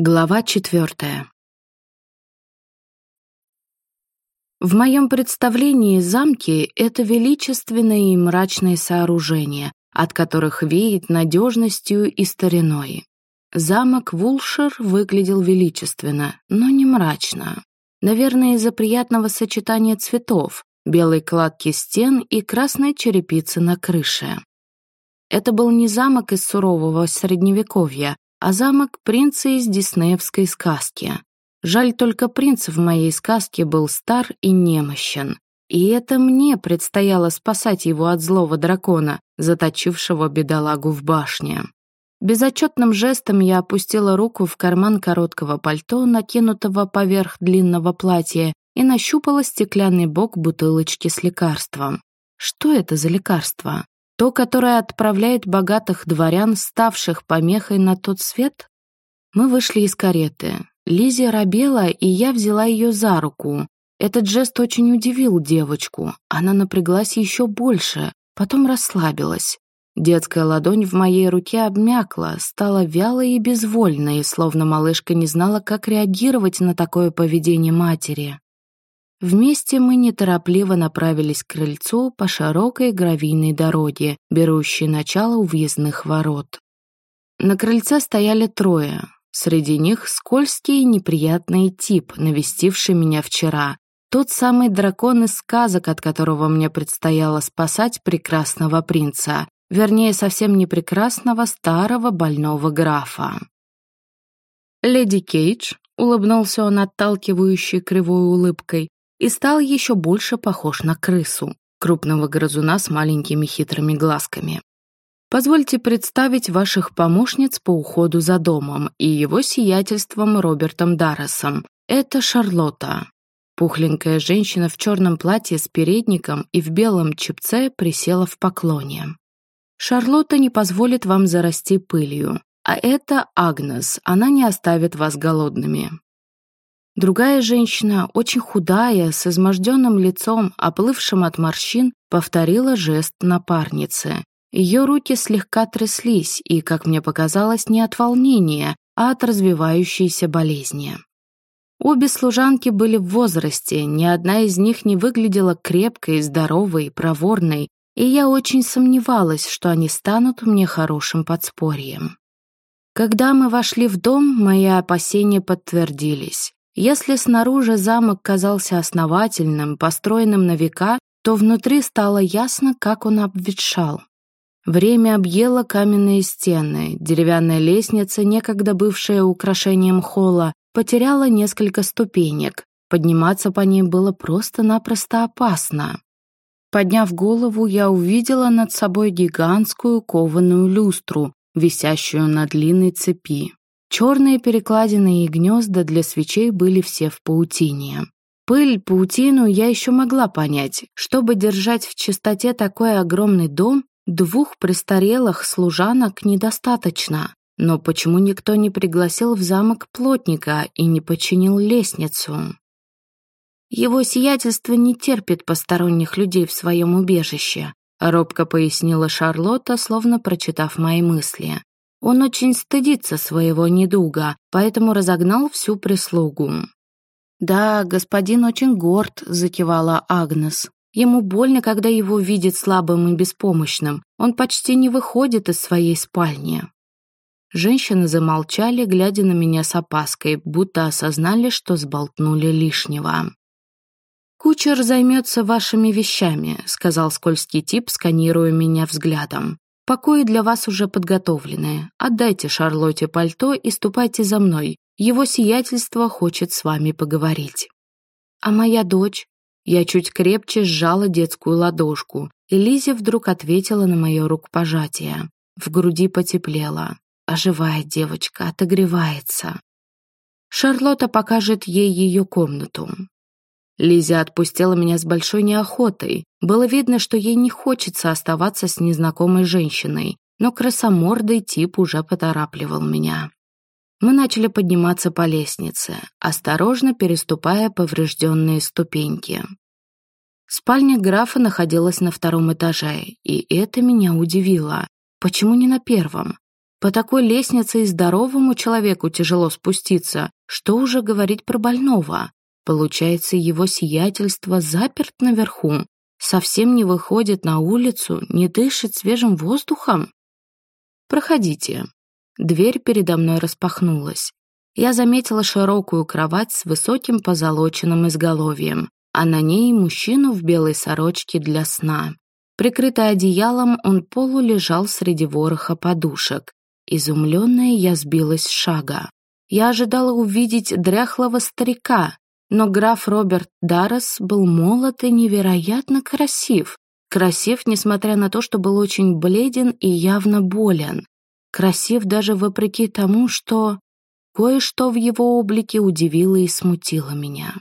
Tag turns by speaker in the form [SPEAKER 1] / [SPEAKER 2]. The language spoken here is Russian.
[SPEAKER 1] Глава четвертая. В моем представлении замки — это величественные и мрачные сооружения, от которых веет надежностью и стариной. Замок Вулшер выглядел величественно, но не мрачно. Наверное, из-за приятного сочетания цветов, белой кладки стен и красной черепицы на крыше. Это был не замок из сурового средневековья, а замок принца из диснеевской сказки. Жаль только принц в моей сказке был стар и немощен. И это мне предстояло спасать его от злого дракона, заточившего бедолагу в башне. Безотчетным жестом я опустила руку в карман короткого пальто, накинутого поверх длинного платья, и нащупала стеклянный бок бутылочки с лекарством. Что это за лекарство? То, которое отправляет богатых дворян, ставших помехой на тот свет? Мы вышли из кареты. Лизи робела, и я взяла ее за руку. Этот жест очень удивил девочку. Она напряглась еще больше, потом расслабилась. Детская ладонь в моей руке обмякла, стала вялой и безвольной, словно малышка не знала, как реагировать на такое поведение матери. Вместе мы неторопливо направились к крыльцу по широкой гравийной дороге, берущей начало у въездных ворот. На крыльце стояли трое. Среди них скользкий и неприятный тип, навестивший меня вчера. Тот самый дракон из сказок, от которого мне предстояло спасать прекрасного принца. Вернее, совсем не прекрасного, старого больного графа. «Леди Кейдж», — улыбнулся он отталкивающей кривой улыбкой, и стал еще больше похож на крысу, крупного грызуна с маленькими хитрыми глазками. Позвольте представить ваших помощниц по уходу за домом и его сиятельством Робертом Дарресом. Это Шарлотта. Пухленькая женщина в черном платье с передником и в белом чепце присела в поклоне. Шарлотта не позволит вам зарасти пылью, а это Агнес, она не оставит вас голодными. Другая женщина, очень худая, с изможденным лицом, оплывшим от морщин, повторила жест напарницы. Ее руки слегка тряслись, и, как мне показалось, не от волнения, а от развивающейся болезни. Обе служанки были в возрасте, ни одна из них не выглядела крепкой, здоровой, проворной, и я очень сомневалась, что они станут мне хорошим подспорьем. Когда мы вошли в дом, мои опасения подтвердились. Если снаружи замок казался основательным, построенным на века, то внутри стало ясно, как он обветшал. Время объело каменные стены, деревянная лестница, некогда бывшая украшением холла, потеряла несколько ступенек. Подниматься по ней было просто-напросто опасно. Подняв голову, я увидела над собой гигантскую кованую люстру, висящую на длинной цепи. Черные перекладины и гнезда для свечей были все в паутине. Пыль, паутину я еще могла понять. Чтобы держать в чистоте такой огромный дом, двух престарелых служанок недостаточно. Но почему никто не пригласил в замок плотника и не починил лестницу? Его сиятельство не терпит посторонних людей в своем убежище, робко пояснила Шарлотта, словно прочитав мои мысли. Он очень стыдится своего недуга, поэтому разогнал всю прислугу. «Да, господин очень горд», — закивала Агнес. «Ему больно, когда его видит слабым и беспомощным. Он почти не выходит из своей спальни». Женщины замолчали, глядя на меня с опаской, будто осознали, что сболтнули лишнего. «Кучер займется вашими вещами», — сказал скользкий тип, сканируя меня взглядом. Покои для вас уже подготовлены. Отдайте Шарлотте пальто и ступайте за мной. Его сиятельство хочет с вами поговорить. А моя дочь? Я чуть крепче сжала детскую ладошку, и вдруг ответила на мое рукопожатие. В груди потеплело. Оживает девочка, отогревается. Шарлотта покажет ей ее комнату. Лиза отпустила меня с большой неохотой. Было видно, что ей не хочется оставаться с незнакомой женщиной, но красомордый тип уже поторапливал меня. Мы начали подниматься по лестнице, осторожно переступая поврежденные ступеньки. Спальня графа находилась на втором этаже, и это меня удивило. Почему не на первом? По такой лестнице и здоровому человеку тяжело спуститься, что уже говорить про больного. Получается, его сиятельство заперт наверху, совсем не выходит на улицу, не дышит свежим воздухом? Проходите. Дверь передо мной распахнулась. Я заметила широкую кровать с высоким позолоченным изголовьем, а на ней мужчину в белой сорочке для сна. Прикрытый одеялом, он полу лежал среди вороха подушек. Изумленная, я сбилась с шага. Я ожидала увидеть дряхлого старика, но граф Роберт Даррес был молод и невероятно красив. Красив, несмотря на то, что был очень бледен и явно болен. Красив даже вопреки тому, что... Кое-что в его облике удивило и смутило меня.